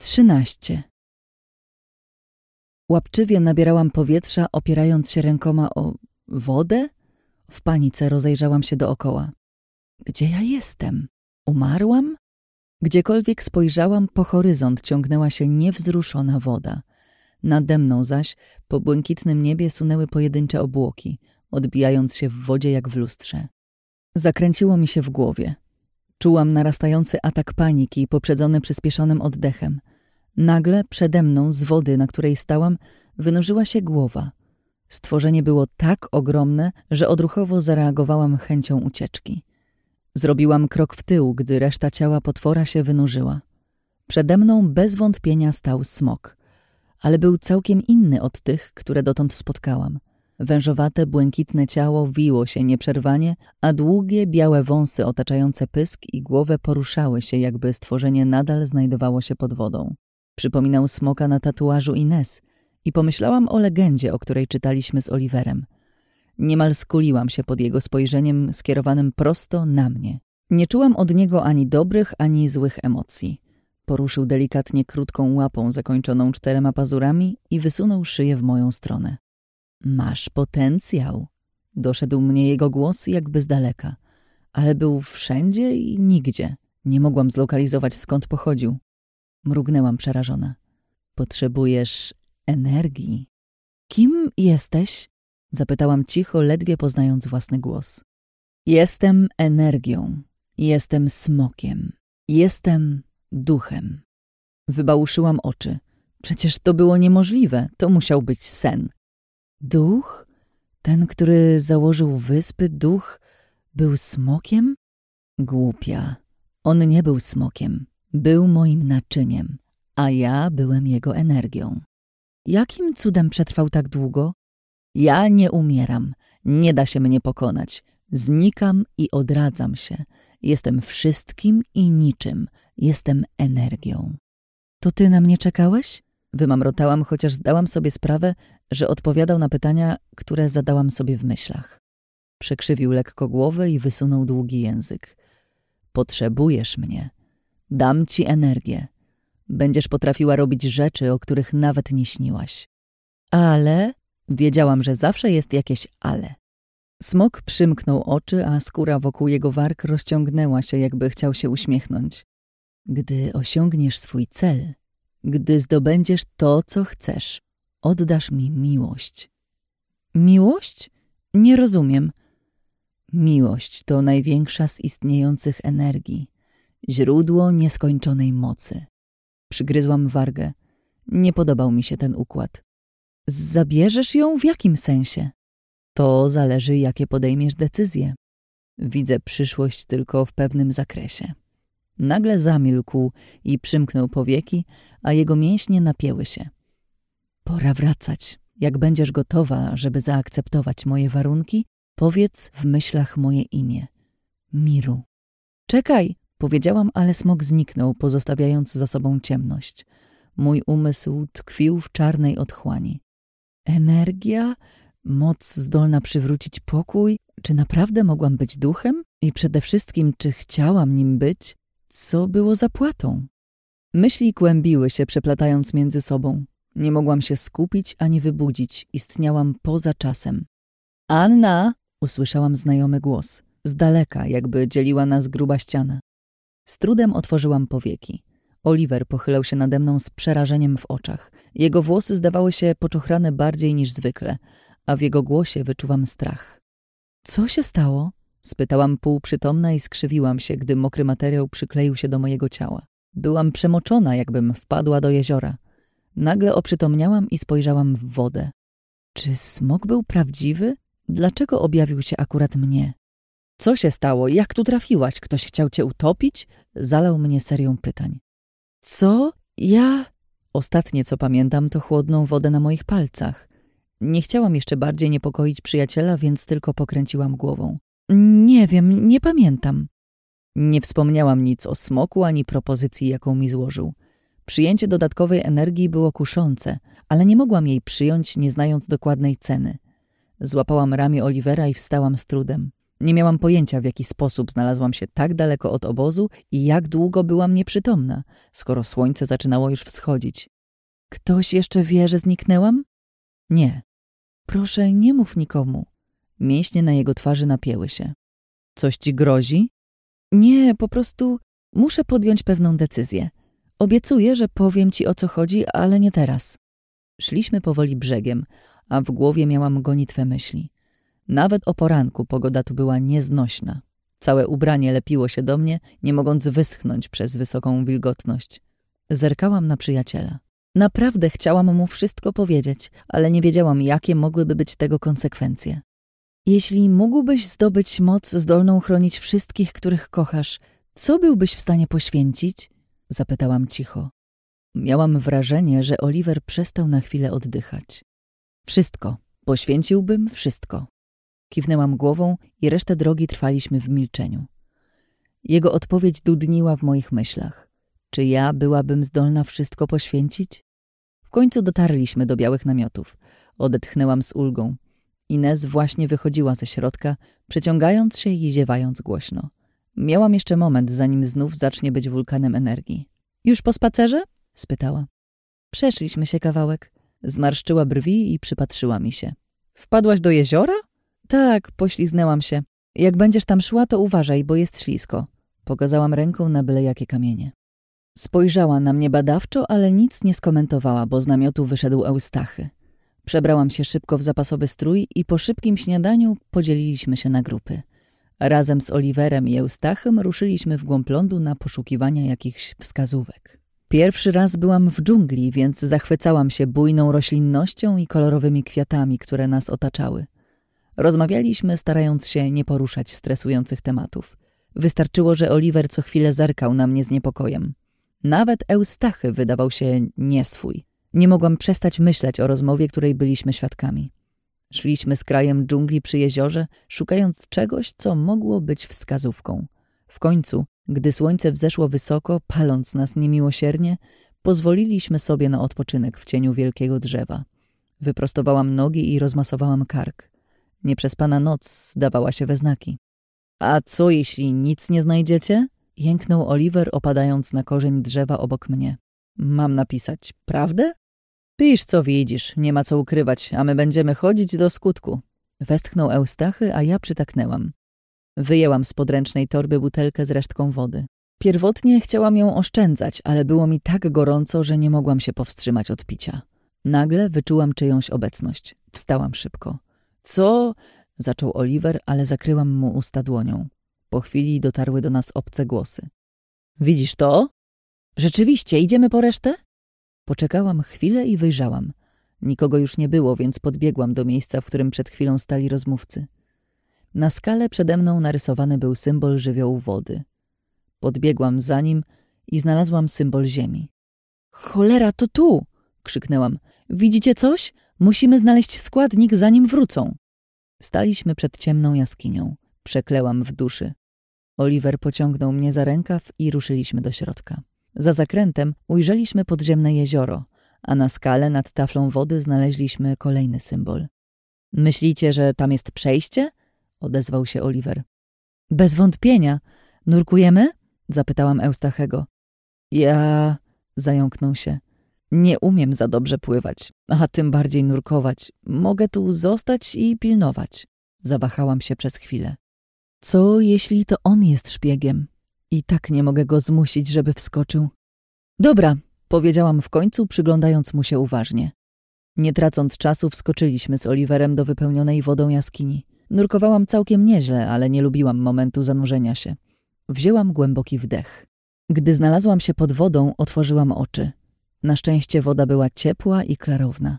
Trzynaście. Łapczywie nabierałam powietrza, opierając się rękoma o wodę. W panice rozejrzałam się dookoła. Gdzie ja jestem? Umarłam? Gdziekolwiek spojrzałam, po horyzont ciągnęła się niewzruszona woda. Nade mną zaś po błękitnym niebie sunęły pojedyncze obłoki, odbijając się w wodzie jak w lustrze. Zakręciło mi się w głowie. Czułam narastający atak paniki, poprzedzony przyspieszonym oddechem. Nagle przede mną z wody, na której stałam, wynurzyła się głowa. Stworzenie było tak ogromne, że odruchowo zareagowałam chęcią ucieczki. Zrobiłam krok w tył, gdy reszta ciała potwora się wynurzyła. Przede mną bez wątpienia stał smok, ale był całkiem inny od tych, które dotąd spotkałam. Wężowate, błękitne ciało wiło się nieprzerwanie, a długie, białe wąsy otaczające pysk i głowę poruszały się, jakby stworzenie nadal znajdowało się pod wodą. Przypominał smoka na tatuażu Ines i pomyślałam o legendzie, o której czytaliśmy z Oliverem. Niemal skuliłam się pod jego spojrzeniem skierowanym prosto na mnie. Nie czułam od niego ani dobrych, ani złych emocji. Poruszył delikatnie krótką łapą zakończoną czterema pazurami i wysunął szyję w moją stronę. Masz potencjał. Doszedł mnie jego głos jakby z daleka, ale był wszędzie i nigdzie. Nie mogłam zlokalizować skąd pochodził. Mrugnęłam przerażona. Potrzebujesz energii. Kim jesteś? Zapytałam cicho, ledwie poznając własny głos. Jestem energią. Jestem smokiem. Jestem duchem. Wybałuszyłam oczy. Przecież to było niemożliwe. To musiał być sen. Duch? Ten, który założył wyspy, duch, był smokiem? Głupia. On nie był smokiem. Był moim naczyniem, a ja byłem jego energią. Jakim cudem przetrwał tak długo? Ja nie umieram, nie da się mnie pokonać. Znikam i odradzam się. Jestem wszystkim i niczym. Jestem energią. To ty na mnie czekałeś? Wymamrotałam, chociaż zdałam sobie sprawę, że odpowiadał na pytania, które zadałam sobie w myślach. Przekrzywił lekko głowę i wysunął długi język. Potrzebujesz mnie. Dam ci energię. Będziesz potrafiła robić rzeczy, o których nawet nie śniłaś. Ale wiedziałam, że zawsze jest jakieś ale. Smok przymknął oczy, a skóra wokół jego warg rozciągnęła się, jakby chciał się uśmiechnąć. Gdy osiągniesz swój cel, gdy zdobędziesz to, co chcesz, oddasz mi miłość. Miłość? Nie rozumiem. Miłość to największa z istniejących energii źródło nieskończonej mocy. Przygryzłam wargę. Nie podobał mi się ten układ. Zabierzesz ją w jakim sensie? To zależy, jakie podejmiesz decyzje. Widzę przyszłość tylko w pewnym zakresie. Nagle zamilkł i przymknął powieki, a jego mięśnie napięły się. Pora wracać. Jak będziesz gotowa, żeby zaakceptować moje warunki, powiedz w myślach moje imię. Miru. Czekaj, Powiedziałam, ale smok zniknął, pozostawiając za sobą ciemność. Mój umysł tkwił w czarnej otchłani. Energia? Moc zdolna przywrócić pokój? Czy naprawdę mogłam być duchem? I przede wszystkim, czy chciałam nim być? Co było zapłatą? Myśli kłębiły się, przeplatając między sobą. Nie mogłam się skupić ani wybudzić. Istniałam poza czasem. Anna! Usłyszałam znajomy głos. Z daleka, jakby dzieliła nas gruba ściana. Z trudem otworzyłam powieki. Oliver pochylał się nade mną z przerażeniem w oczach. Jego włosy zdawały się poczochrane bardziej niż zwykle, a w jego głosie wyczuwam strach. Co się stało? Spytałam półprzytomna i skrzywiłam się, gdy mokry materiał przykleił się do mojego ciała. Byłam przemoczona, jakbym wpadła do jeziora. Nagle oprzytomniałam i spojrzałam w wodę. Czy smok był prawdziwy? Dlaczego objawił się akurat mnie? Co się stało? Jak tu trafiłaś? Ktoś chciał cię utopić? Zalał mnie serią pytań. Co? Ja? Ostatnie, co pamiętam, to chłodną wodę na moich palcach. Nie chciałam jeszcze bardziej niepokoić przyjaciela, więc tylko pokręciłam głową. Nie wiem, nie pamiętam. Nie wspomniałam nic o smoku ani propozycji, jaką mi złożył. Przyjęcie dodatkowej energii było kuszące, ale nie mogłam jej przyjąć, nie znając dokładnej ceny. Złapałam ramię Olivera i wstałam z trudem. Nie miałam pojęcia, w jaki sposób znalazłam się tak daleko od obozu i jak długo byłam nieprzytomna, skoro słońce zaczynało już wschodzić. Ktoś jeszcze wie, że zniknęłam? Nie. Proszę, nie mów nikomu. Mięśnie na jego twarzy napięły się. Coś ci grozi? Nie, po prostu muszę podjąć pewną decyzję. Obiecuję, że powiem ci o co chodzi, ale nie teraz. Szliśmy powoli brzegiem, a w głowie miałam gonitwę myśli. Nawet o poranku pogoda tu była nieznośna. Całe ubranie lepiło się do mnie, nie mogąc wyschnąć przez wysoką wilgotność. Zerkałam na przyjaciela. Naprawdę chciałam mu wszystko powiedzieć, ale nie wiedziałam, jakie mogłyby być tego konsekwencje. Jeśli mógłbyś zdobyć moc zdolną chronić wszystkich, których kochasz, co byłbyś w stanie poświęcić? Zapytałam cicho. Miałam wrażenie, że Oliver przestał na chwilę oddychać. Wszystko. Poświęciłbym wszystko. Kiwnęłam głową i resztę drogi trwaliśmy w milczeniu. Jego odpowiedź dudniła w moich myślach. Czy ja byłabym zdolna wszystko poświęcić? W końcu dotarliśmy do białych namiotów. Odetchnęłam z ulgą. Inez właśnie wychodziła ze środka, przeciągając się i ziewając głośno. Miałam jeszcze moment, zanim znów zacznie być wulkanem energii. Już po spacerze? spytała. Przeszliśmy się kawałek. Zmarszczyła brwi i przypatrzyła mi się. Wpadłaś do jeziora? Tak, pośliznęłam się. Jak będziesz tam szła, to uważaj, bo jest ślisko. Pokazałam ręką na byle jakie kamienie. Spojrzała na mnie badawczo, ale nic nie skomentowała, bo z namiotu wyszedł Eustachy. Przebrałam się szybko w zapasowy strój i po szybkim śniadaniu podzieliliśmy się na grupy. Razem z Oliverem i Eustachem ruszyliśmy w głąb lądu na poszukiwania jakichś wskazówek. Pierwszy raz byłam w dżungli, więc zachwycałam się bujną roślinnością i kolorowymi kwiatami, które nas otaczały. Rozmawialiśmy, starając się nie poruszać stresujących tematów. Wystarczyło, że Oliver co chwilę zerkał na mnie z niepokojem. Nawet Eustachy wydawał się nieswój. Nie mogłam przestać myśleć o rozmowie, której byliśmy świadkami. Szliśmy z krajem dżungli przy jeziorze, szukając czegoś, co mogło być wskazówką. W końcu, gdy słońce wzeszło wysoko, paląc nas niemiłosiernie, pozwoliliśmy sobie na odpoczynek w cieniu wielkiego drzewa. Wyprostowałam nogi i rozmasowałam kark. Nieprzespana noc dawała się we znaki. A co, jeśli nic nie znajdziecie? Jęknął Oliver, opadając na korzeń drzewa obok mnie. Mam napisać prawdę? Pisz, co widzisz, nie ma co ukrywać, a my będziemy chodzić do skutku. Westchnął Eustachy, a ja przytaknęłam. Wyjęłam z podręcznej torby butelkę z resztką wody. Pierwotnie chciałam ją oszczędzać, ale było mi tak gorąco, że nie mogłam się powstrzymać od picia. Nagle wyczułam czyjąś obecność. Wstałam szybko. Co? Zaczął Oliver, ale zakryłam mu usta dłonią. Po chwili dotarły do nas obce głosy. Widzisz to? Rzeczywiście, idziemy po resztę? Poczekałam chwilę i wyjrzałam. Nikogo już nie było, więc podbiegłam do miejsca, w którym przed chwilą stali rozmówcy. Na skale przede mną narysowany był symbol żywiołu wody. Podbiegłam za nim i znalazłam symbol ziemi. Cholera, to tu! krzyknęłam. Widzicie coś? Musimy znaleźć składnik, zanim wrócą. Staliśmy przed ciemną jaskinią. Przeklełam w duszy. Oliver pociągnął mnie za rękaw i ruszyliśmy do środka. Za zakrętem ujrzeliśmy podziemne jezioro, a na skale nad taflą wody znaleźliśmy kolejny symbol. Myślicie, że tam jest przejście? odezwał się Oliver. Bez wątpienia. Nurkujemy? zapytałam Eustachego. Ja... zająknął się. Nie umiem za dobrze pływać, a tym bardziej nurkować. Mogę tu zostać i pilnować. Zawahałam się przez chwilę. Co jeśli to on jest szpiegiem? I tak nie mogę go zmusić, żeby wskoczył. Dobra, powiedziałam w końcu, przyglądając mu się uważnie. Nie tracąc czasu, wskoczyliśmy z Oliverem do wypełnionej wodą jaskini. Nurkowałam całkiem nieźle, ale nie lubiłam momentu zanurzenia się. Wzięłam głęboki wdech. Gdy znalazłam się pod wodą, otworzyłam oczy. Na szczęście woda była ciepła i klarowna.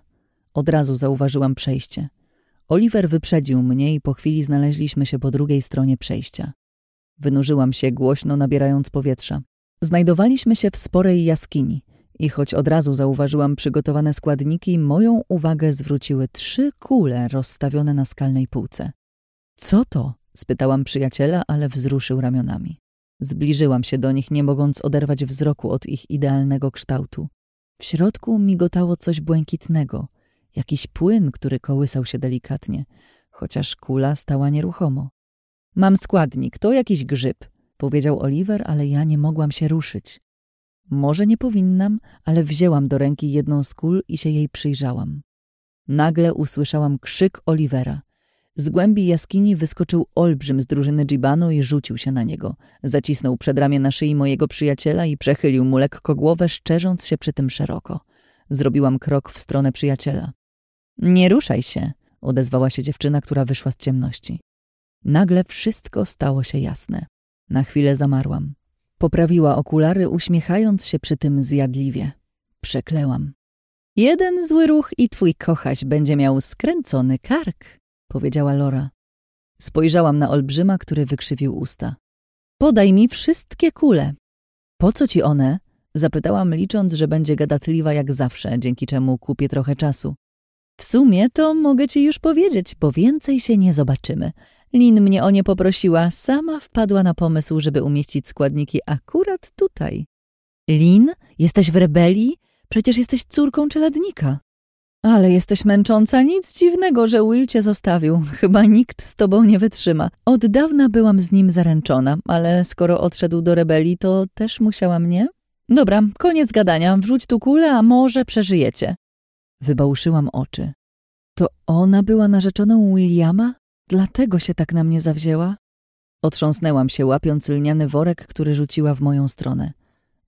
Od razu zauważyłam przejście. Oliver wyprzedził mnie i po chwili znaleźliśmy się po drugiej stronie przejścia. Wynurzyłam się głośno, nabierając powietrza. Znajdowaliśmy się w sporej jaskini i choć od razu zauważyłam przygotowane składniki, moją uwagę zwróciły trzy kule rozstawione na skalnej półce. Co to? spytałam przyjaciela, ale wzruszył ramionami. Zbliżyłam się do nich, nie mogąc oderwać wzroku od ich idealnego kształtu. W środku migotało coś błękitnego, jakiś płyn, który kołysał się delikatnie, chociaż kula stała nieruchomo. Mam składnik, to jakiś grzyb, powiedział Oliver, ale ja nie mogłam się ruszyć. Może nie powinnam, ale wzięłam do ręki jedną z kul i się jej przyjrzałam. Nagle usłyszałam krzyk Olivera. Z głębi jaskini wyskoczył olbrzym z drużyny Dżibanu i rzucił się na niego. Zacisnął przedramię na szyi mojego przyjaciela i przechylił mu lekko głowę, szczerząc się przy tym szeroko. Zrobiłam krok w stronę przyjaciela. Nie ruszaj się, odezwała się dziewczyna, która wyszła z ciemności. Nagle wszystko stało się jasne. Na chwilę zamarłam. Poprawiła okulary, uśmiechając się przy tym zjadliwie. Przeklełam. Jeden zły ruch i twój kochaś będzie miał skręcony kark, powiedziała Lora. Spojrzałam na olbrzyma, który wykrzywił usta. Podaj mi wszystkie kule. Po co ci one? Zapytałam, licząc, że będzie gadatliwa jak zawsze, dzięki czemu kupię trochę czasu. W sumie to mogę ci już powiedzieć, bo więcej się nie zobaczymy. Lin mnie o nie poprosiła, sama wpadła na pomysł, żeby umieścić składniki akurat tutaj. Lin, jesteś w rebelii? Przecież jesteś córką czeladnika. Ale jesteś męcząca, nic dziwnego, że Will cię zostawił. Chyba nikt z tobą nie wytrzyma. Od dawna byłam z nim zaręczona, ale skoro odszedł do rebelii, to też musiała mnie? Dobra, koniec gadania, wrzuć tu kulę, a może przeżyjecie. Wybałuszyłam oczy. To ona była narzeczoną Williama? Dlatego się tak na mnie zawzięła? Otrząsnęłam się, łapiąc lniany worek, który rzuciła w moją stronę.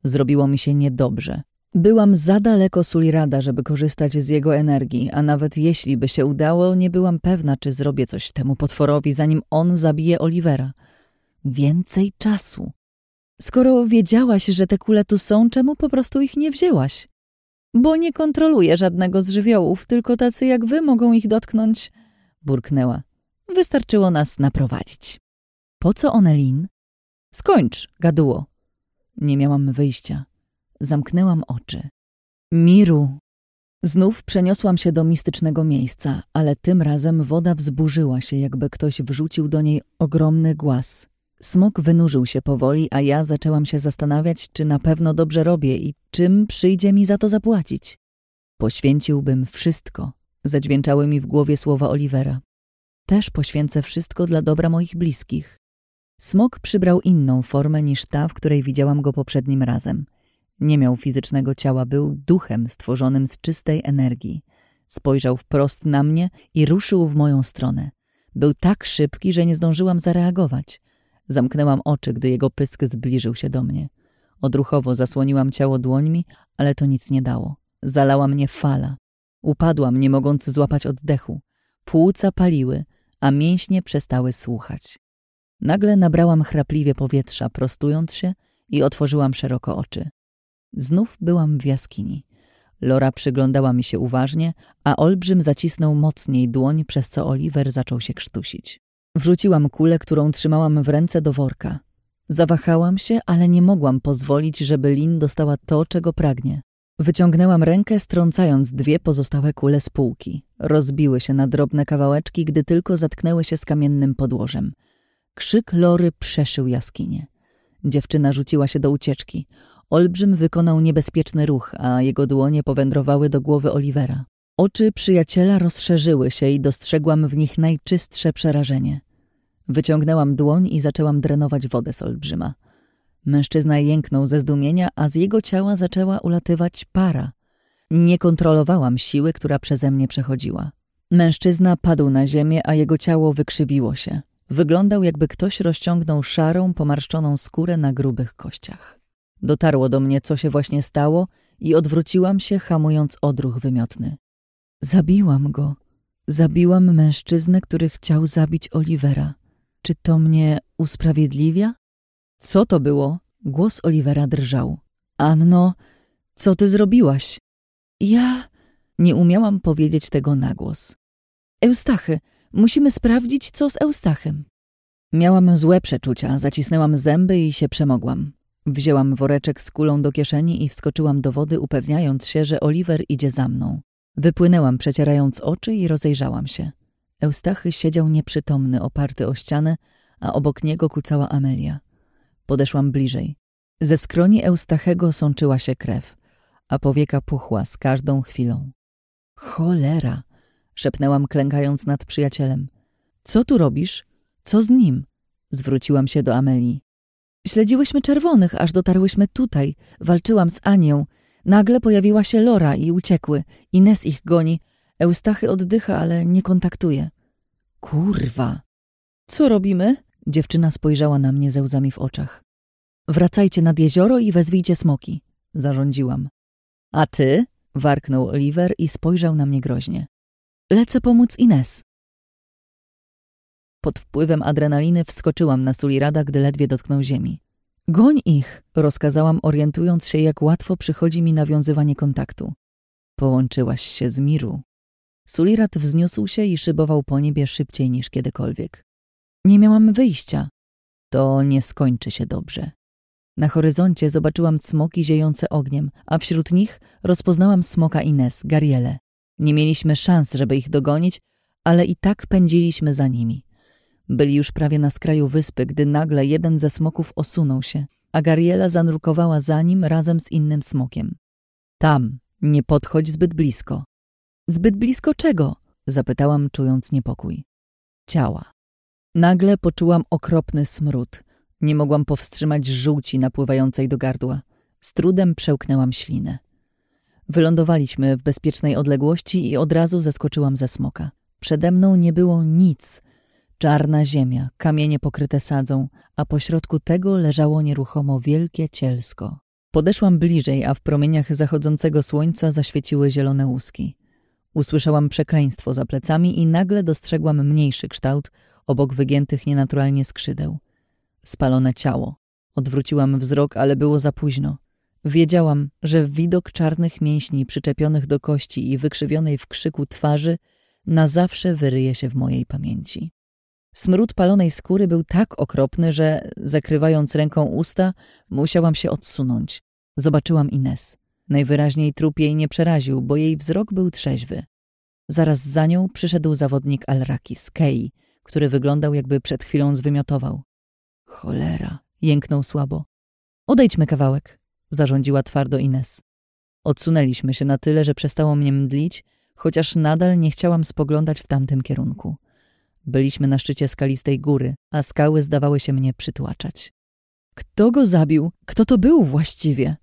Zrobiło mi się niedobrze. Byłam za daleko Sulirada, żeby korzystać z jego energii, a nawet jeśli by się udało, nie byłam pewna, czy zrobię coś temu potworowi, zanim on zabije Olivera. Więcej czasu. Skoro wiedziałaś, że te kule tu są, czemu po prostu ich nie wzięłaś? Bo nie kontroluję żadnego z żywiołów, tylko tacy jak wy mogą ich dotknąć, burknęła. Wystarczyło nas naprowadzić. Po co one, Lin? Skończ, gaduło. Nie miałam wyjścia. Zamknęłam oczy. Miru. Znów przeniosłam się do mistycznego miejsca, ale tym razem woda wzburzyła się, jakby ktoś wrzucił do niej ogromny głaz. Smok wynurzył się powoli, a ja zaczęłam się zastanawiać, czy na pewno dobrze robię i czym przyjdzie mi za to zapłacić. Poświęciłbym wszystko, zadźwięczały mi w głowie słowa Olivera. Też poświęcę wszystko dla dobra moich bliskich. Smok przybrał inną formę niż ta, w której widziałam go poprzednim razem. Nie miał fizycznego ciała, był duchem stworzonym z czystej energii. Spojrzał wprost na mnie i ruszył w moją stronę. Był tak szybki, że nie zdążyłam zareagować. Zamknęłam oczy, gdy jego pysk zbliżył się do mnie. Odruchowo zasłoniłam ciało dłońmi, ale to nic nie dało. Zalała mnie fala. Upadłam, nie mogąc złapać oddechu. Płuca paliły, a mięśnie przestały słuchać. Nagle nabrałam chrapliwie powietrza, prostując się i otworzyłam szeroko oczy. Znów byłam w jaskini. Lora przyglądała mi się uważnie, a olbrzym zacisnął mocniej dłoń, przez co Oliver zaczął się krztusić. Wrzuciłam kulę, którą trzymałam w ręce do worka. Zawahałam się, ale nie mogłam pozwolić, żeby Lin dostała to, czego pragnie. Wyciągnęłam rękę, strącając dwie pozostałe kule z półki. Rozbiły się na drobne kawałeczki, gdy tylko zatknęły się z kamiennym podłożem. Krzyk Lory przeszył jaskinię. Dziewczyna rzuciła się do ucieczki. Olbrzym wykonał niebezpieczny ruch, a jego dłonie powędrowały do głowy Olivera. Oczy przyjaciela rozszerzyły się i dostrzegłam w nich najczystsze przerażenie. Wyciągnęłam dłoń i zaczęłam drenować wodę z olbrzyma. Mężczyzna jęknął ze zdumienia, a z jego ciała zaczęła ulatywać para. Nie kontrolowałam siły, która przeze mnie przechodziła. Mężczyzna padł na ziemię, a jego ciało wykrzywiło się. Wyglądał, jakby ktoś rozciągnął szarą, pomarszczoną skórę na grubych kościach. Dotarło do mnie, co się właśnie stało i odwróciłam się, hamując odruch wymiotny. Zabiłam go. Zabiłam mężczyznę, który chciał zabić Olivera. Czy to mnie usprawiedliwia? Co to było? Głos Olivera drżał. Anno, co ty zrobiłaś? Ja nie umiałam powiedzieć tego na głos. Eustachy, musimy sprawdzić, co z Eustachem. Miałam złe przeczucia, zacisnęłam zęby i się przemogłam. Wzięłam woreczek z kulą do kieszeni i wskoczyłam do wody, upewniając się, że Oliver idzie za mną. Wypłynęłam, przecierając oczy i rozejrzałam się. Eustachy siedział nieprzytomny, oparty o ścianę, a obok niego kucała Amelia. Podeszłam bliżej. Ze skroni Eustachego sączyła się krew, a powieka puchła z każdą chwilą. Cholera! szepnęłam, klękając nad przyjacielem. Co tu robisz? Co z nim? Zwróciłam się do Amelii. Śledziłyśmy czerwonych, aż dotarłyśmy tutaj. Walczyłam z Anią. Nagle pojawiła się Lora i uciekły. Ines ich goni. Eustachy oddycha, ale nie kontaktuje. Kurwa. Co robimy? Dziewczyna spojrzała na mnie ze łzami w oczach. Wracajcie nad jezioro i wezwijcie smoki, zarządziłam. A ty? warknął Oliver i spojrzał na mnie groźnie. Lecę pomóc Ines. Pod wpływem adrenaliny wskoczyłam na Sulirada, gdy ledwie dotknął ziemi. Goń ich, rozkazałam, orientując się, jak łatwo przychodzi mi nawiązywanie kontaktu. Połączyłaś się z Miru. Sulirat wzniósł się i szybował po niebie szybciej niż kiedykolwiek. Nie miałam wyjścia. To nie skończy się dobrze. Na horyzoncie zobaczyłam smoki ziejące ogniem, a wśród nich rozpoznałam smoka Ines, Gariele. Nie mieliśmy szans, żeby ich dogonić, ale i tak pędziliśmy za nimi. Byli już prawie na skraju wyspy, gdy nagle jeden ze smoków osunął się, a Gariela zanurkowała za nim razem z innym smokiem. Tam, nie podchodź zbyt blisko. Zbyt blisko czego? Zapytałam, czując niepokój. Ciała. Nagle poczułam okropny smród. Nie mogłam powstrzymać żółci napływającej do gardła. Z trudem przełknęłam ślinę. Wylądowaliśmy w bezpiecznej odległości i od razu zeskoczyłam ze smoka. Przede mną nie było nic. Czarna ziemia, kamienie pokryte sadzą, a pośrodku tego leżało nieruchomo wielkie cielsko. Podeszłam bliżej, a w promieniach zachodzącego słońca zaświeciły zielone łuski. Usłyszałam przekleństwo za plecami i nagle dostrzegłam mniejszy kształt obok wygiętych nienaturalnie skrzydeł. Spalone ciało. Odwróciłam wzrok, ale było za późno. Wiedziałam, że widok czarnych mięśni przyczepionych do kości i wykrzywionej w krzyku twarzy na zawsze wyryje się w mojej pamięci. Smród palonej skóry był tak okropny, że zakrywając ręką usta, musiałam się odsunąć. Zobaczyłam Ines. Najwyraźniej trup jej nie przeraził, bo jej wzrok był trzeźwy. Zaraz za nią przyszedł zawodnik Alrakis, Kei, który wyglądał jakby przed chwilą zwymiotował. Cholera, jęknął słabo. Odejdźmy kawałek, zarządziła twardo Ines. Odsunęliśmy się na tyle, że przestało mnie mdlić, chociaż nadal nie chciałam spoglądać w tamtym kierunku. Byliśmy na szczycie skalistej góry, a skały zdawały się mnie przytłaczać. Kto go zabił? Kto to był właściwie?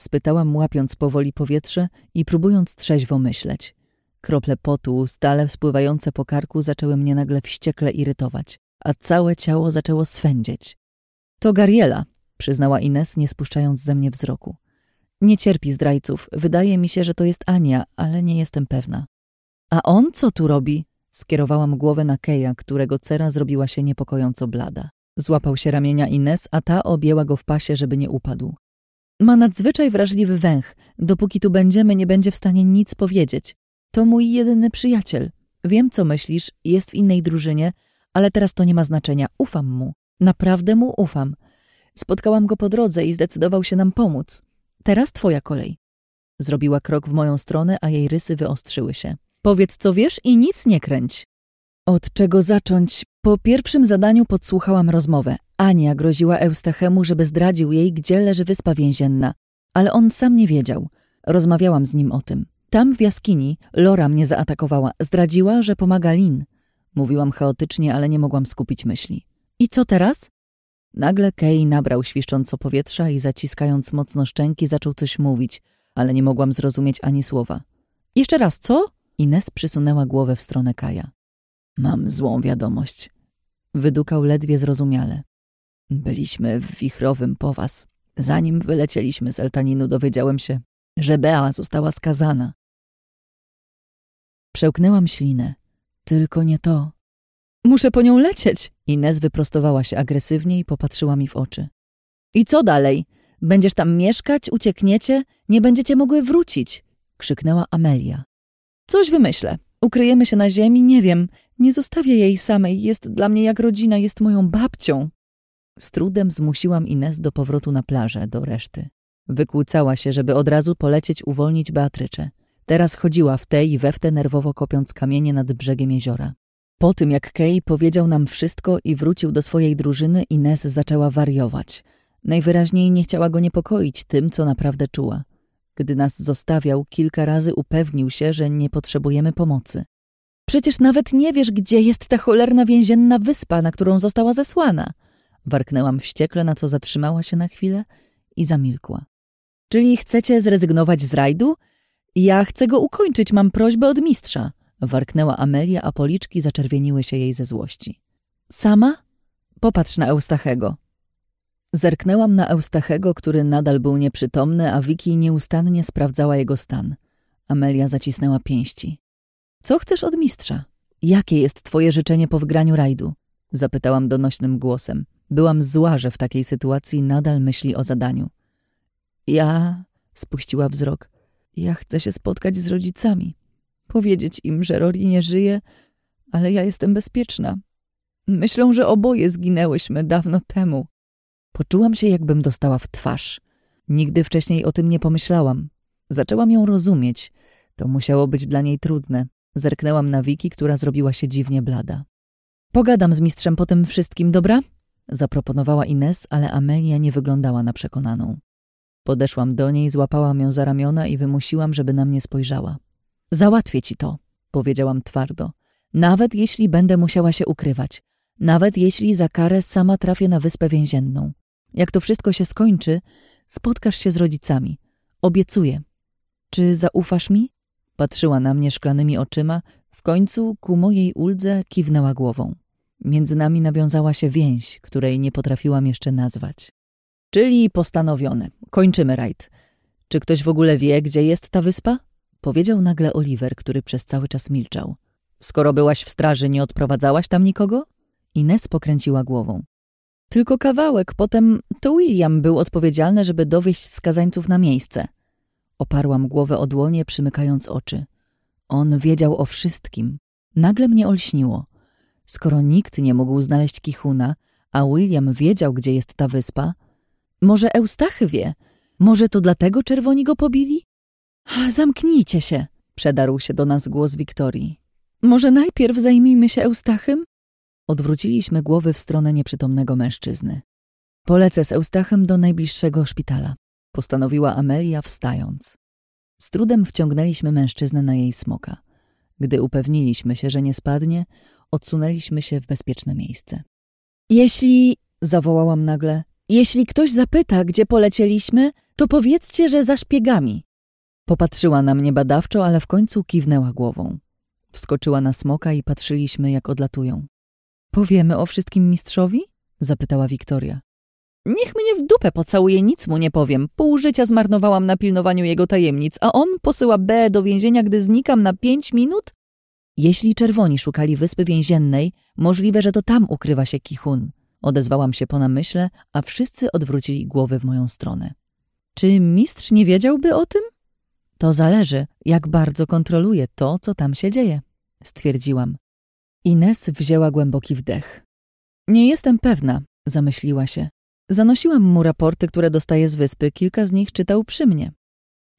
Spytałam, łapiąc powoli powietrze i próbując trzeźwo myśleć. Krople potu, stale spływające po karku, zaczęły mnie nagle wściekle irytować, a całe ciało zaczęło swędzieć. To Gariela, przyznała Ines, nie spuszczając ze mnie wzroku. Nie cierpi zdrajców. Wydaje mi się, że to jest Ania, ale nie jestem pewna. A on co tu robi? Skierowałam głowę na Keja, którego cera zrobiła się niepokojąco blada. Złapał się ramienia Ines, a ta objęła go w pasie, żeby nie upadł. Ma nadzwyczaj wrażliwy węch. Dopóki tu będziemy, nie będzie w stanie nic powiedzieć. To mój jedyny przyjaciel. Wiem, co myślisz, jest w innej drużynie, ale teraz to nie ma znaczenia. Ufam mu. Naprawdę mu ufam. Spotkałam go po drodze i zdecydował się nam pomóc. Teraz twoja kolej. Zrobiła krok w moją stronę, a jej rysy wyostrzyły się. Powiedz, co wiesz i nic nie kręć. Od czego zacząć? Po pierwszym zadaniu podsłuchałam rozmowę. Ania groziła Eustachemu, żeby zdradził jej, gdzie leży wyspa więzienna. Ale on sam nie wiedział. Rozmawiałam z nim o tym. Tam w jaskini Lora mnie zaatakowała. Zdradziła, że pomaga Lin. Mówiłam chaotycznie, ale nie mogłam skupić myśli. I co teraz? Nagle Kay nabrał świszcząco powietrza i zaciskając mocno szczęki zaczął coś mówić, ale nie mogłam zrozumieć ani słowa. Jeszcze raz, co? Ines przysunęła głowę w stronę Kaja. Mam złą wiadomość. Wydukał ledwie zrozumiale. Byliśmy w wichrowym po was. Zanim wylecieliśmy z Eltaninu, dowiedziałem się, że Bea została skazana. Przełknęłam ślinę. Tylko nie to. Muszę po nią lecieć. Ines wyprostowała się agresywnie i popatrzyła mi w oczy. I co dalej? Będziesz tam mieszkać, uciekniecie, nie będziecie mogły wrócić, krzyknęła Amelia. Coś wymyślę. Ukryjemy się na ziemi, nie wiem. Nie zostawię jej samej. Jest dla mnie jak rodzina, jest moją babcią. Z trudem zmusiłam Ines do powrotu na plażę, do reszty. Wykłócała się, żeby od razu polecieć uwolnić Beatrycze. Teraz chodziła w te i we w te nerwowo kopiąc kamienie nad brzegiem jeziora. Po tym, jak Kay powiedział nam wszystko i wrócił do swojej drużyny, Ines zaczęła wariować. Najwyraźniej nie chciała go niepokoić tym, co naprawdę czuła. Gdy nas zostawiał, kilka razy upewnił się, że nie potrzebujemy pomocy. Przecież nawet nie wiesz, gdzie jest ta cholerna więzienna wyspa, na którą została zesłana. Warknęłam wściekle, na co zatrzymała się na chwilę i zamilkła. Czyli chcecie zrezygnować z rajdu? Ja chcę go ukończyć, mam prośbę od mistrza. Warknęła Amelia, a policzki zaczerwieniły się jej ze złości. Sama? Popatrz na Eustachego. Zerknęłam na Eustachego, który nadal był nieprzytomny, a Wiki nieustannie sprawdzała jego stan. Amelia zacisnęła pięści. Co chcesz od mistrza? Jakie jest twoje życzenie po wygraniu rajdu? Zapytałam donośnym głosem. Byłam zła, że w takiej sytuacji nadal myśli o zadaniu. Ja... spuściła wzrok. Ja chcę się spotkać z rodzicami. Powiedzieć im, że Rory nie żyje, ale ja jestem bezpieczna. Myślą, że oboje zginęłyśmy dawno temu. Poczułam się, jakbym dostała w twarz. Nigdy wcześniej o tym nie pomyślałam. Zaczęłam ją rozumieć. To musiało być dla niej trudne. Zerknęłam na Wiki, która zrobiła się dziwnie blada. Pogadam z mistrzem po tym wszystkim, dobra? Zaproponowała Ines, ale Amelia nie wyglądała na przekonaną. Podeszłam do niej, złapałam ją za ramiona i wymusiłam, żeby na mnie spojrzała. Załatwię ci to, powiedziałam twardo. Nawet jeśli będę musiała się ukrywać. Nawet jeśli za karę sama trafię na wyspę więzienną. Jak to wszystko się skończy, spotkasz się z rodzicami. Obiecuję. Czy zaufasz mi? Patrzyła na mnie szklanymi oczyma, w końcu ku mojej uldze kiwnęła głową. Między nami nawiązała się więź, której nie potrafiłam jeszcze nazwać. Czyli postanowione. Kończymy rajd. Czy ktoś w ogóle wie, gdzie jest ta wyspa? Powiedział nagle Oliver, który przez cały czas milczał. Skoro byłaś w straży, nie odprowadzałaś tam nikogo? Ines pokręciła głową. Tylko kawałek, potem to William był odpowiedzialny, żeby dowieść skazańców na miejsce. Oparłam głowę o dłonie, przymykając oczy. On wiedział o wszystkim. Nagle mnie olśniło. Skoro nikt nie mógł znaleźć Kichuna, a William wiedział, gdzie jest ta wyspa, może Eustachy wie? Może to dlatego czerwoni go pobili? Zamknijcie się, przedarł się do nas głos Wiktorii. Może najpierw zajmijmy się Eustachym? Odwróciliśmy głowy w stronę nieprzytomnego mężczyzny. Polecę z Eustachem do najbliższego szpitala, postanowiła Amelia wstając. Z trudem wciągnęliśmy mężczyznę na jej smoka. Gdy upewniliśmy się, że nie spadnie, odsunęliśmy się w bezpieczne miejsce. Jeśli, zawołałam nagle, jeśli ktoś zapyta, gdzie polecieliśmy, to powiedzcie, że za szpiegami. Popatrzyła na mnie badawczo, ale w końcu kiwnęła głową. Wskoczyła na smoka i patrzyliśmy, jak odlatują. Powiemy o wszystkim mistrzowi? zapytała Wiktoria. Niech mnie w dupę pocałuje, nic mu nie powiem. Pół życia zmarnowałam na pilnowaniu jego tajemnic, a on posyła B do więzienia, gdy znikam na pięć minut? Jeśli czerwoni szukali wyspy więziennej, możliwe, że to tam ukrywa się Kichun. Odezwałam się po namyśle, a wszyscy odwrócili głowy w moją stronę. Czy mistrz nie wiedziałby o tym? To zależy, jak bardzo kontroluje to, co tam się dzieje, stwierdziłam. Ines wzięła głęboki wdech. Nie jestem pewna, zamyśliła się. Zanosiłam mu raporty, które dostaję z wyspy, kilka z nich czytał przy mnie.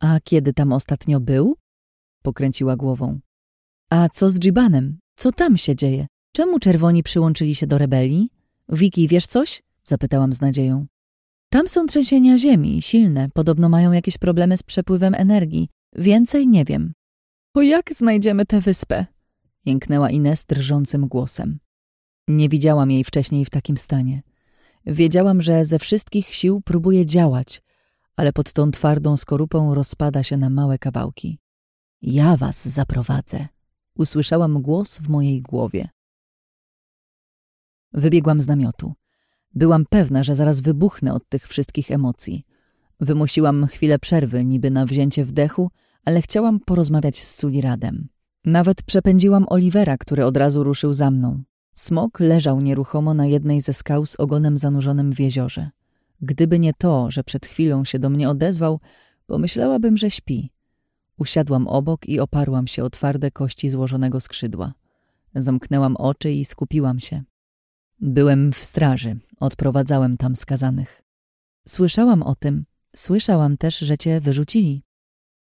A kiedy tam ostatnio był? Pokręciła głową. A co z Dżibanem? Co tam się dzieje? Czemu czerwoni przyłączyli się do rebelii? Wiki, wiesz coś? Zapytałam z nadzieją. Tam są trzęsienia ziemi, silne, podobno mają jakieś problemy z przepływem energii. Więcej nie wiem. Po jak znajdziemy tę wyspę? Jęknęła Ines drżącym głosem. Nie widziałam jej wcześniej w takim stanie. Wiedziałam, że ze wszystkich sił próbuje działać, ale pod tą twardą skorupą rozpada się na małe kawałki. Ja was zaprowadzę. Usłyszałam głos w mojej głowie. Wybiegłam z namiotu. Byłam pewna, że zaraz wybuchnę od tych wszystkich emocji. Wymusiłam chwilę przerwy, niby na wzięcie wdechu, ale chciałam porozmawiać z Suliradem. Nawet przepędziłam Olivera, który od razu ruszył za mną. Smok leżał nieruchomo na jednej ze skał z ogonem zanurzonym w jeziorze. Gdyby nie to, że przed chwilą się do mnie odezwał, pomyślałabym, że śpi. Usiadłam obok i oparłam się o twarde kości złożonego skrzydła. Zamknęłam oczy i skupiłam się. Byłem w straży, odprowadzałem tam skazanych. Słyszałam o tym, słyszałam też, że cię wyrzucili.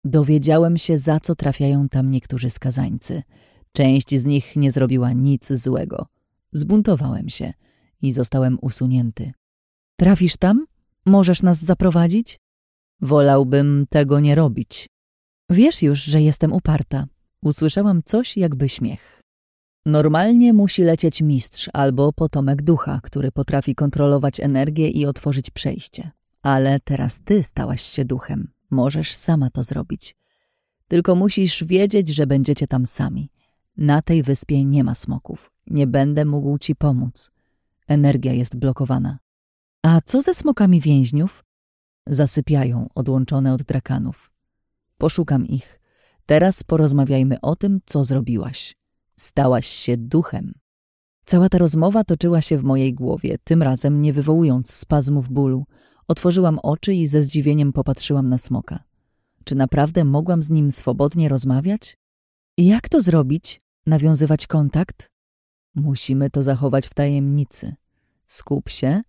Dowiedziałem się, za co trafiają tam niektórzy skazańcy. Część z nich nie zrobiła nic złego. Zbuntowałem się i zostałem usunięty. Trafisz tam? Możesz nas zaprowadzić? Wolałbym tego nie robić. Wiesz już, że jestem uparta. Usłyszałam coś jakby śmiech. Normalnie musi lecieć mistrz albo potomek ducha, który potrafi kontrolować energię i otworzyć przejście. Ale teraz ty stałaś się duchem. Możesz sama to zrobić. Tylko musisz wiedzieć, że będziecie tam sami. Na tej wyspie nie ma smoków. Nie będę mógł ci pomóc. Energia jest blokowana. A co ze smokami więźniów? Zasypiają, odłączone od drakanów. Poszukam ich. Teraz porozmawiajmy o tym, co zrobiłaś. Stałaś się duchem. Cała ta rozmowa toczyła się w mojej głowie, tym razem nie wywołując spazmów bólu. Otworzyłam oczy i ze zdziwieniem popatrzyłam na smoka. Czy naprawdę mogłam z nim swobodnie rozmawiać? Jak to zrobić? Nawiązywać kontakt? Musimy to zachować w tajemnicy. Skup się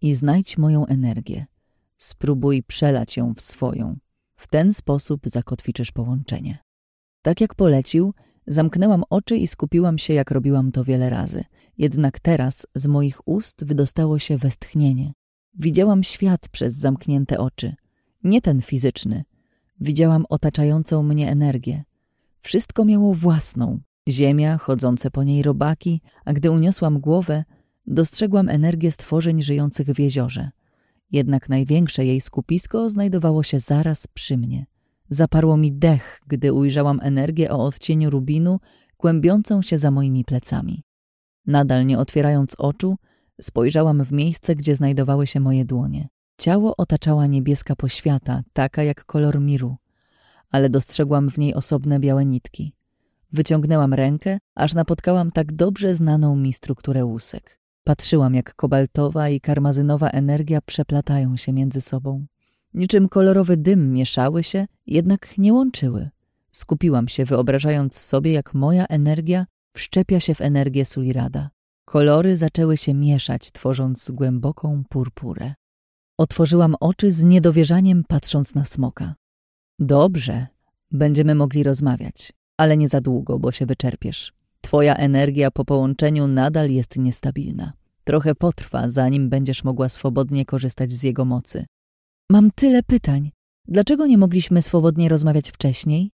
i znajdź moją energię. Spróbuj przelać ją w swoją. W ten sposób zakotwiczysz połączenie. Tak jak polecił, zamknęłam oczy i skupiłam się, jak robiłam to wiele razy. Jednak teraz z moich ust wydostało się westchnienie. Widziałam świat przez zamknięte oczy. Nie ten fizyczny. Widziałam otaczającą mnie energię. Wszystko miało własną. Ziemia, chodzące po niej robaki, a gdy uniosłam głowę, dostrzegłam energię stworzeń żyjących w jeziorze. Jednak największe jej skupisko znajdowało się zaraz przy mnie. Zaparło mi dech, gdy ujrzałam energię o odcieniu rubinu, kłębiącą się za moimi plecami. Nadal nie otwierając oczu, spojrzałam w miejsce, gdzie znajdowały się moje dłonie. Ciało otaczała niebieska poświata, taka jak kolor miru, ale dostrzegłam w niej osobne białe nitki. Wyciągnęłam rękę, aż napotkałam tak dobrze znaną mi strukturę łusek. Patrzyłam, jak kobaltowa i karmazynowa energia przeplatają się między sobą. Niczym kolorowy dym mieszały się, jednak nie łączyły. Skupiłam się, wyobrażając sobie, jak moja energia wszczepia się w energię Sulirada. Kolory zaczęły się mieszać, tworząc głęboką purpurę. Otworzyłam oczy z niedowierzaniem, patrząc na smoka. Dobrze, będziemy mogli rozmawiać, ale nie za długo, bo się wyczerpiesz. Twoja energia po połączeniu nadal jest niestabilna. Trochę potrwa, zanim będziesz mogła swobodnie korzystać z jego mocy. Mam tyle pytań. Dlaczego nie mogliśmy swobodnie rozmawiać wcześniej?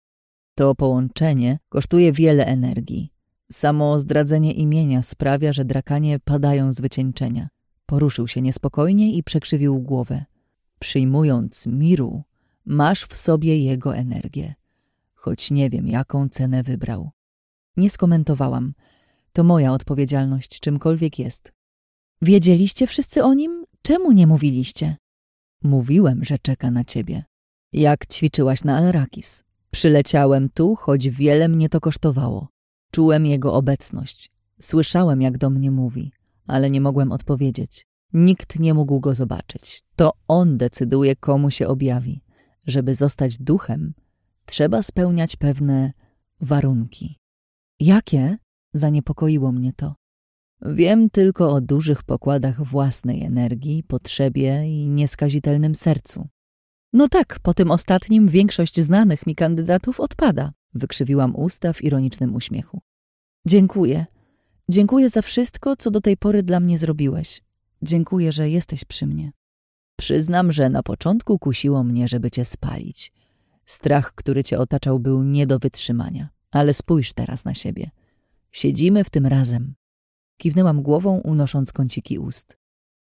To połączenie kosztuje wiele energii. Samo zdradzenie imienia sprawia, że drakanie padają z wycieńczenia. Poruszył się niespokojnie i przekrzywił głowę. Przyjmując Miru, masz w sobie jego energię. Choć nie wiem, jaką cenę wybrał. Nie skomentowałam. To moja odpowiedzialność, czymkolwiek jest. Wiedzieliście wszyscy o nim? Czemu nie mówiliście? Mówiłem, że czeka na ciebie. Jak ćwiczyłaś na Alrakis. Przyleciałem tu, choć wiele mnie to kosztowało. Czułem jego obecność. Słyszałem, jak do mnie mówi, ale nie mogłem odpowiedzieć. Nikt nie mógł go zobaczyć. To on decyduje, komu się objawi. Żeby zostać duchem, trzeba spełniać pewne warunki. Jakie? Zaniepokoiło mnie to. Wiem tylko o dużych pokładach własnej energii, potrzebie i nieskazitelnym sercu. No tak, po tym ostatnim większość znanych mi kandydatów odpada, wykrzywiłam usta w ironicznym uśmiechu. Dziękuję. Dziękuję za wszystko, co do tej pory dla mnie zrobiłeś. Dziękuję, że jesteś przy mnie. Przyznam, że na początku kusiło mnie, żeby cię spalić. Strach, który cię otaczał, był nie do wytrzymania. Ale spójrz teraz na siebie. Siedzimy w tym razem. Kiwnęłam głową, unosząc kąciki ust.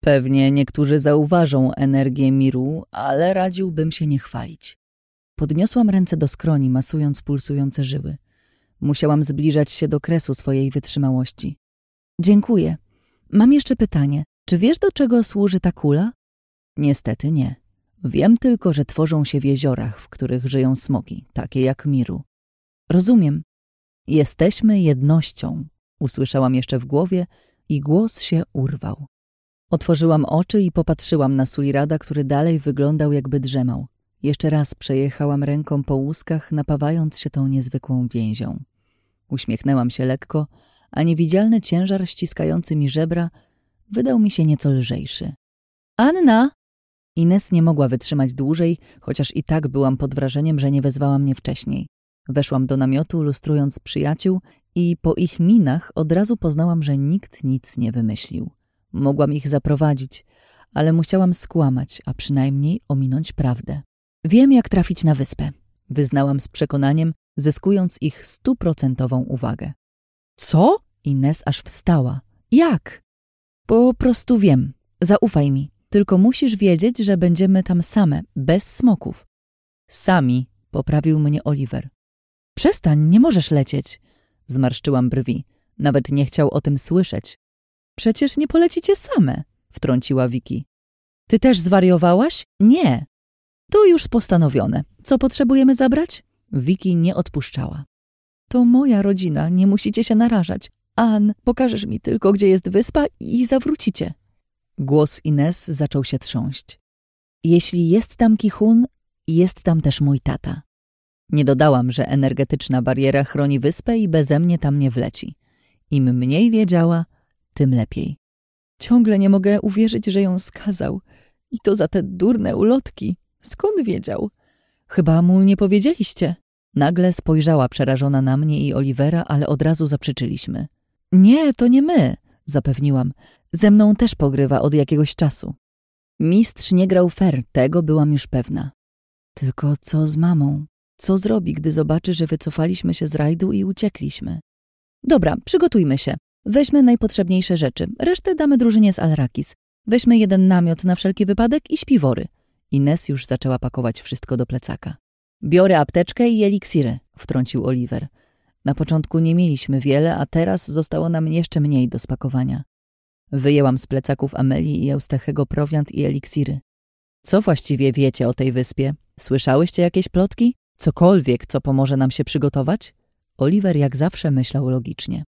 Pewnie niektórzy zauważą energię miru, ale radziłbym się nie chwalić. Podniosłam ręce do skroni, masując pulsujące żyły. Musiałam zbliżać się do kresu swojej wytrzymałości. Dziękuję. Mam jeszcze pytanie. Czy wiesz, do czego służy ta kula? Niestety nie. Wiem tylko, że tworzą się w jeziorach, w których żyją smoki, takie jak Miru. Rozumiem. Jesteśmy jednością, usłyszałam jeszcze w głowie i głos się urwał. Otworzyłam oczy i popatrzyłam na Sulirada, który dalej wyglądał jakby drzemał. Jeszcze raz przejechałam ręką po łuskach, napawając się tą niezwykłą więzią. Uśmiechnęłam się lekko, a niewidzialny ciężar ściskający mi żebra wydał mi się nieco lżejszy. Anna! Ines nie mogła wytrzymać dłużej, chociaż i tak byłam pod wrażeniem, że nie wezwała mnie wcześniej. Weszłam do namiotu, lustrując przyjaciół i po ich minach od razu poznałam, że nikt nic nie wymyślił. Mogłam ich zaprowadzić, ale musiałam skłamać, a przynajmniej ominąć prawdę. Wiem, jak trafić na wyspę, wyznałam z przekonaniem, zyskując ich stuprocentową uwagę. Co? Ines aż wstała. Jak? Po prostu wiem. Zaufaj mi. Tylko musisz wiedzieć, że będziemy tam same, bez smoków. Sami, poprawił mnie Oliver. Przestań, nie możesz lecieć. Zmarszczyłam brwi. Nawet nie chciał o tym słyszeć. Przecież nie polecicie same, wtrąciła Wiki. Ty też zwariowałaś? Nie. To już postanowione. Co potrzebujemy zabrać? Wiki nie odpuszczała. To moja rodzina, nie musicie się narażać. Ann, pokażesz mi tylko, gdzie jest wyspa i zawrócicie. Głos Ines zaczął się trząść. Jeśli jest tam Kichun, jest tam też mój tata. Nie dodałam, że energetyczna bariera chroni wyspę i beze mnie tam nie wleci. Im mniej wiedziała, tym lepiej. Ciągle nie mogę uwierzyć, że ją skazał. I to za te durne ulotki. Skąd wiedział? Chyba mu nie powiedzieliście. Nagle spojrzała przerażona na mnie i Olivera, ale od razu zaprzeczyliśmy. Nie, to nie my, zapewniłam. Ze mną też pogrywa od jakiegoś czasu. Mistrz nie grał fair, tego byłam już pewna. Tylko co z mamą? Co zrobi, gdy zobaczy, że wycofaliśmy się z rajdu i uciekliśmy? Dobra, przygotujmy się. Weźmy najpotrzebniejsze rzeczy. Resztę damy drużynie z Alrakis. Weźmy jeden namiot na wszelki wypadek i śpiwory. Ines już zaczęła pakować wszystko do plecaka. Biorę apteczkę i eliksiry, wtrącił Oliver. Na początku nie mieliśmy wiele, a teraz zostało nam jeszcze mniej do spakowania. Wyjęłam z plecaków Amelii i Eustachego prowiant i eliksiry. Co właściwie wiecie o tej wyspie? Słyszałyście jakieś plotki? Cokolwiek, co pomoże nam się przygotować? Oliver jak zawsze myślał logicznie.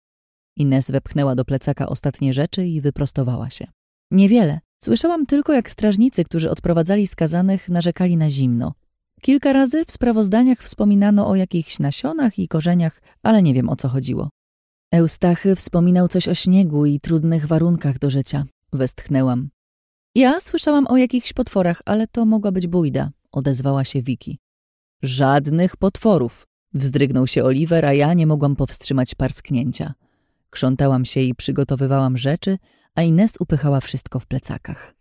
Ines wepchnęła do plecaka ostatnie rzeczy i wyprostowała się. Niewiele. Słyszałam tylko, jak strażnicy, którzy odprowadzali skazanych, narzekali na zimno. Kilka razy w sprawozdaniach wspominano o jakichś nasionach i korzeniach, ale nie wiem o co chodziło. Eustachy wspominał coś o śniegu i trudnych warunkach do życia. Westchnęłam. Ja słyszałam o jakichś potworach, ale to mogła być bójda, odezwała się Wiki. Żadnych potworów, wzdrygnął się Oliver, a ja nie mogłam powstrzymać parsknięcia. Krzątałam się i przygotowywałam rzeczy, a Ines upychała wszystko w plecakach.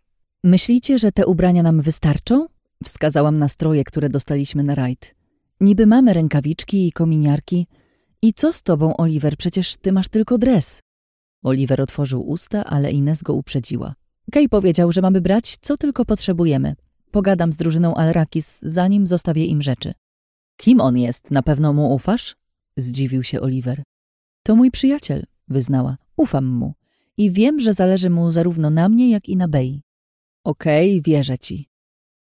Myślicie, że te ubrania nam wystarczą? Wskazałam na stroje, które dostaliśmy na rajd. Niby mamy rękawiczki i kominiarki. I co z tobą, Oliver? Przecież ty masz tylko dres. Oliver otworzył usta, ale Ines go uprzedziła. Kej powiedział, że mamy brać, co tylko potrzebujemy. Pogadam z drużyną Alrakis, zanim zostawię im rzeczy. Kim on jest? Na pewno mu ufasz? Zdziwił się Oliver. To mój przyjaciel, wyznała. Ufam mu. I wiem, że zależy mu zarówno na mnie, jak i na Bey. Okej, okay, wierzę ci.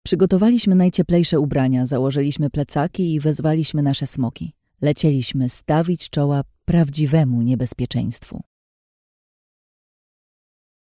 Przygotowaliśmy najcieplejsze ubrania, założyliśmy plecaki i wezwaliśmy nasze smoki. Lecieliśmy stawić czoła prawdziwemu niebezpieczeństwu.